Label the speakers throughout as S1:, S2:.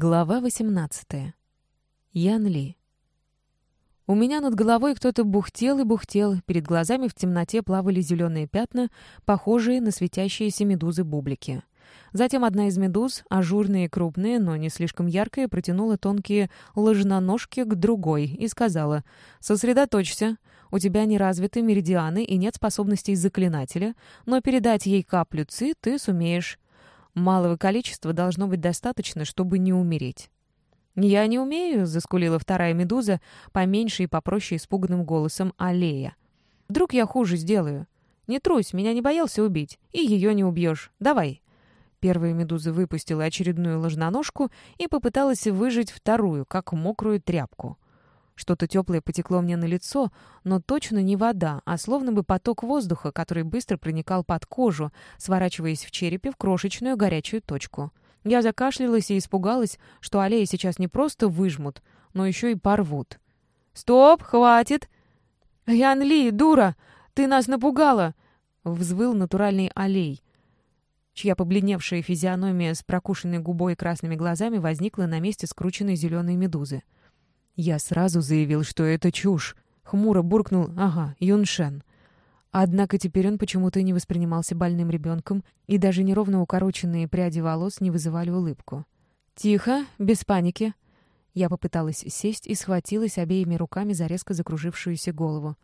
S1: Глава 18. Ян Ли. У меня над головой кто-то бухтел и бухтел, перед глазами в темноте плавали зеленые пятна, похожие на светящиеся медузы-бублики. Затем одна из медуз, ажурные и крупные, но не слишком яркая, протянула тонкие ложноножки к другой и сказала «Сосредоточься, у тебя не развиты меридианы и нет способностей заклинателя, но передать ей каплю ци ты сумеешь». Малого количества должно быть достаточно, чтобы не умереть. «Я не умею», — заскулила вторая медуза, поменьше и попроще испуганным голосом Аллея. «Вдруг я хуже сделаю? Не трусь, меня не боялся убить, и ее не убьешь. Давай». Первая медуза выпустила очередную ложноножку и попыталась выжать вторую, как мокрую тряпку. Что-то теплое потекло мне на лицо, но точно не вода, а словно бы поток воздуха, который быстро проникал под кожу, сворачиваясь в черепе в крошечную горячую точку. Я закашлялась и испугалась, что аллеи сейчас не просто выжмут, но еще и порвут. «Стоп! Хватит!» «Ян Ли, дура! Ты нас напугала!» — взвыл натуральный аллей, чья побледневшая физиономия с прокушенной губой и красными глазами возникла на месте скрученной зеленой медузы. Я сразу заявил, что это чушь. Хмуро буркнул «Ага, Юншен». Однако теперь он почему-то не воспринимался больным ребенком, и даже неровно укороченные пряди волос не вызывали улыбку. «Тихо, без паники». Я попыталась сесть и схватилась обеими руками за резко закружившуюся голову.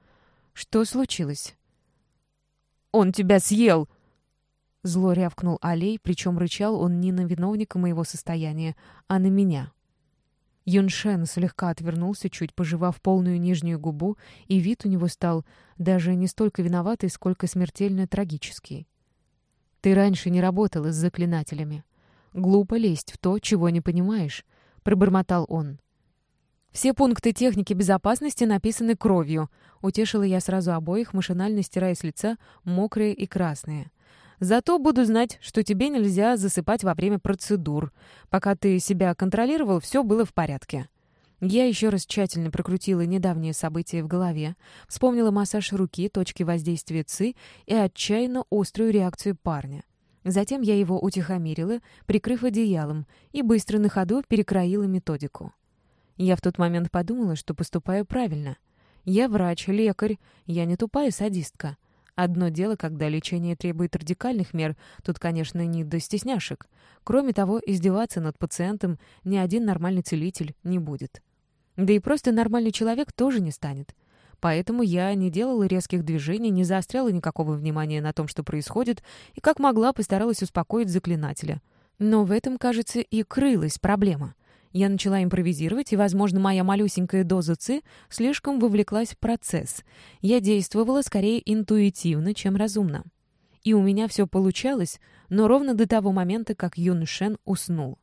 S1: «Что случилось?» «Он тебя съел!» Зло рявкнул Алей, причем рычал он не на виновника моего состояния, а на меня. Юншен слегка отвернулся, чуть пожевав полную нижнюю губу, и вид у него стал даже не столько виноватый, сколько смертельно трагический. «Ты раньше не работала с заклинателями. Глупо лезть в то, чего не понимаешь», — пробормотал он. «Все пункты техники безопасности написаны кровью», — утешила я сразу обоих, машинально стирая с лица мокрые и красные. Зато буду знать, что тебе нельзя засыпать во время процедур. Пока ты себя контролировал, все было в порядке». Я еще раз тщательно прокрутила недавние события в голове, вспомнила массаж руки, точки воздействия ЦИ и отчаянно острую реакцию парня. Затем я его утихомирила, прикрыв одеялом, и быстро на ходу перекроила методику. Я в тот момент подумала, что поступаю правильно. Я врач, лекарь, я не тупая садистка. Одно дело, когда лечение требует радикальных мер, тут, конечно, не до стесняшек. Кроме того, издеваться над пациентом ни один нормальный целитель не будет. Да и просто нормальный человек тоже не станет. Поэтому я не делала резких движений, не заостряла никакого внимания на том, что происходит, и как могла постаралась успокоить заклинателя. Но в этом, кажется, и крылась проблема — я начала импровизировать, и, возможно, моя малюсенькая доза ЦИ слишком вовлеклась в процесс. Я действовала скорее интуитивно, чем разумно. И у меня все получалось, но ровно до того момента, как Юн Шен уснул.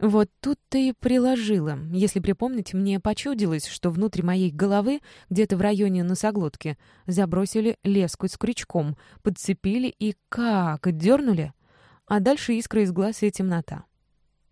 S1: Вот тут-то и приложила. Если припомнить, мне почудилось, что внутри моей головы, где-то в районе носоглотки, забросили леску с крючком, подцепили и как, дернули. А дальше искра из глаз и темнота.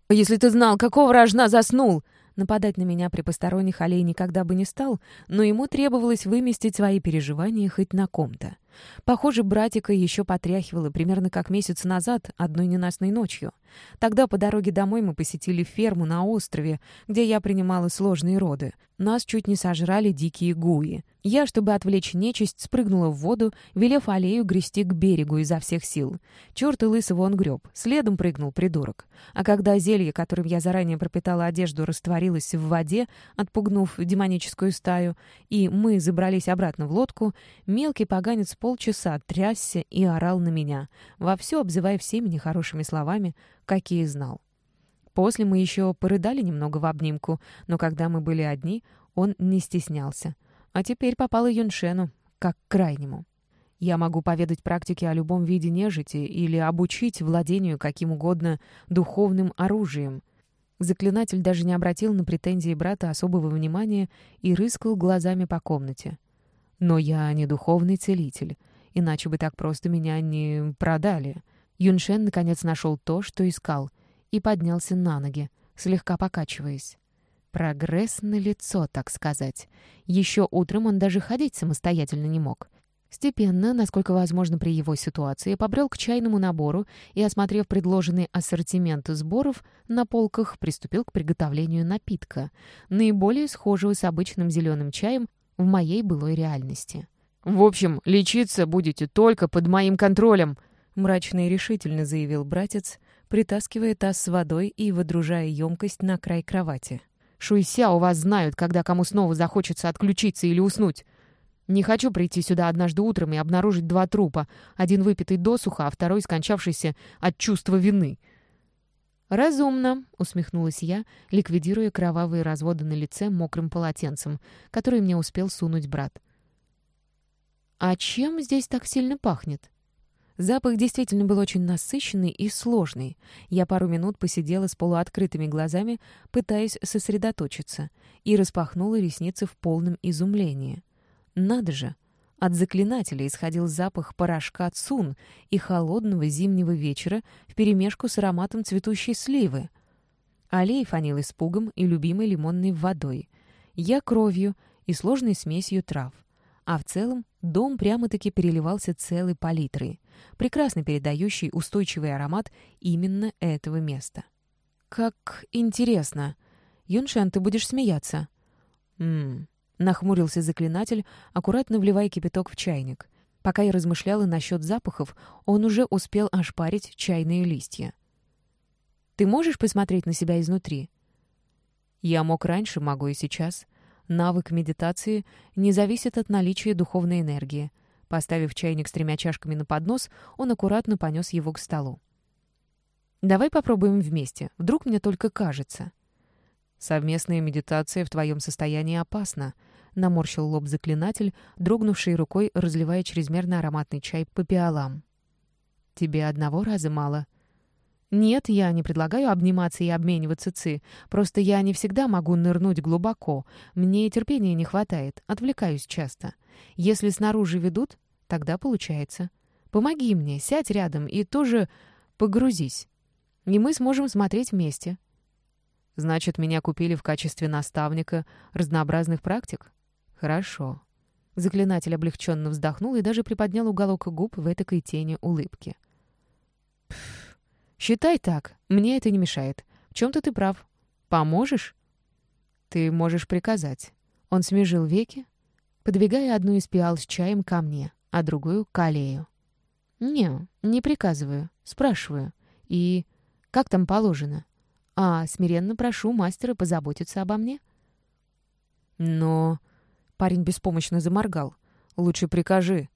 S1: «Если ты знал, какого рожна заснул!» Нападать на меня при посторонних Алей никогда бы не стал, но ему требовалось выместить свои переживания хоть на ком-то. Похоже, братика еще потряхивало примерно как месяц назад, одной ненастной ночью. Тогда по дороге домой мы посетили ферму на острове, где я принимала сложные роды. Нас чуть не сожрали дикие гуи. Я, чтобы отвлечь нечисть, спрыгнула в воду, велев аллею грести к берегу изо всех сил. Черт и лысого он греб. Следом прыгнул придурок. А когда зелье, которым я заранее пропитала одежду, растворилось в воде, отпугнув демоническую стаю, и мы забрались обратно в лодку, мелкий поганец полчаса трясся и орал на меня, вовсю обзывая всеми нехорошими словами, какие знал. После мы еще порыдали немного в обнимку, но когда мы были одни, он не стеснялся. А теперь попала Юншену, как крайнему. Я могу поведать практики о любом виде нежити или обучить владению каким угодно духовным оружием. Заклинатель даже не обратил на претензии брата особого внимания и рыскал глазами по комнате. Но я не духовный целитель, иначе бы так просто меня не продали. Юншен наконец нашел то, что искал, и поднялся на ноги, слегка покачиваясь. Прогресс на лицо, так сказать. Еще утром он даже ходить самостоятельно не мог. Степенно, насколько возможно при его ситуации, побрел к чайному набору и, осмотрев предложенный ассортимент сборов, на полках приступил к приготовлению напитка, наиболее схожего с обычным зеленым чаем в моей былой реальности.
S2: «В общем, лечиться будете только под моим контролем», —
S1: мрачно и решительно заявил братец, притаскивая таз с водой и выдружая емкость на край кровати.
S2: «Шуйся у вас знают, когда кому снова захочется отключиться или уснуть. Не хочу прийти сюда однажды утром и обнаружить два трупа, один выпитый досуха, а второй скончавшийся от чувства вины».
S1: «Разумно», — усмехнулась я, ликвидируя кровавые разводы на лице мокрым полотенцем, который мне успел сунуть брат. «А чем здесь так сильно пахнет?» Запах действительно был очень насыщенный и сложный. Я пару минут посидела с полуоткрытыми глазами, пытаясь сосредоточиться, и распахнула ресницы в полном изумлении. Надо же! От заклинателя исходил запах порошка цун и холодного зимнего вечера вперемешку с ароматом цветущей сливы. Аллей фанил испугом и любимой лимонной водой. Я кровью и сложной смесью трав. А в целом дом прямо-таки переливался целой палитрой, прекрасно передающей устойчивый аромат именно этого места. «Как интересно! Юншан, ты будешь смеяться?» «Ммм, Нахмурился заклинатель, аккуратно вливая кипяток в чайник. Пока я размышляла насчет запахов, он уже успел ошпарить чайные листья. «Ты можешь посмотреть на себя изнутри?» «Я мог раньше, могу и сейчас. Навык медитации не зависит от наличия духовной энергии». Поставив чайник с тремя чашками на поднос, он аккуратно понес его к столу. «Давай попробуем вместе. Вдруг мне только кажется». «Совместная медитация в твоем состоянии опасна», — наморщил лоб заклинатель, дрогнувшей рукой разливая чрезмерно ароматный чай по пиалам. «Тебе одного раза мало?» «Нет, я не предлагаю обниматься и обмениваться ци. Просто я не всегда могу нырнуть глубоко. Мне терпения не хватает, отвлекаюсь часто. Если снаружи ведут, тогда получается. Помоги мне, сядь рядом и тоже погрузись. И мы сможем смотреть вместе. Значит, меня купили в качестве наставника разнообразных практик? Хорошо. Заклинатель облегченно вздохнул и даже приподнял уголок губ в этакой тени улыбки. Пф, считай так. Мне это не мешает. В чем-то ты прав. Поможешь? Ты можешь приказать. Он смежил веки, подвигая одну из пиал с чаем ко мне, а другую — к аллею. «Не, не приказываю. Спрашиваю. И как там положено?» а смиренно прошу мастера позаботиться обо мне». «Но...» — парень беспомощно заморгал. «Лучше прикажи».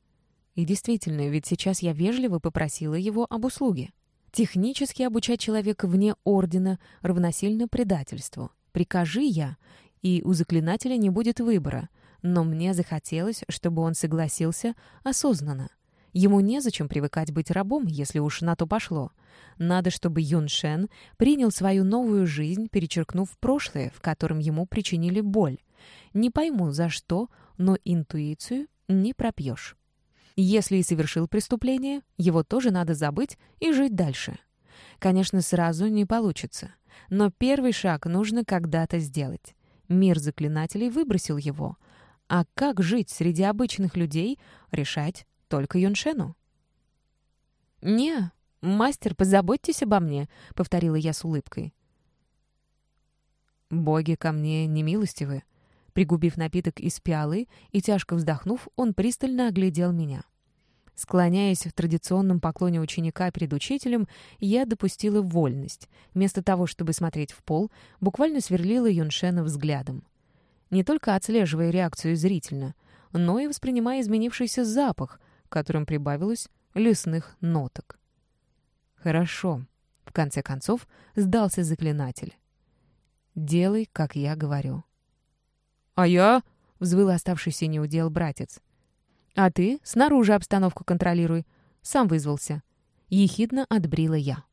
S1: И действительно, ведь сейчас я вежливо попросила его об услуге. Технически обучать человека вне ордена равносильно предательству. Прикажи я, и у заклинателя не будет выбора, но мне захотелось, чтобы он согласился осознанно. Ему незачем привыкать быть рабом, если уж на то пошло. Надо, чтобы Юн Шен принял свою новую жизнь, перечеркнув прошлое, в котором ему причинили боль. Не пойму, за что, но интуицию не пропьешь. Если и совершил преступление, его тоже надо забыть и жить дальше. Конечно, сразу не получится. Но первый шаг нужно когда-то сделать. Мир заклинателей выбросил его. А как жить среди обычных людей, решать только Юншену. «Не, мастер, позаботьтесь обо мне», — повторила я с улыбкой. «Боги ко мне не милостивы». Пригубив напиток из пиалы и тяжко вздохнув, он пристально оглядел меня. Склоняясь в традиционном поклоне ученика перед учителем, я допустила вольность. Вместо того, чтобы смотреть в пол, буквально сверлила Юншена взглядом. Не только отслеживая реакцию зрительно, но и воспринимая изменившийся запах — которым прибавилось лесных ноток. «Хорошо», — в конце концов сдался заклинатель. «Делай, как я говорю».
S2: «А я?»
S1: — взвыл оставшийся неудел братец. «А ты снаружи обстановку контролируй. Сам вызвался». Ехидно отбрила я.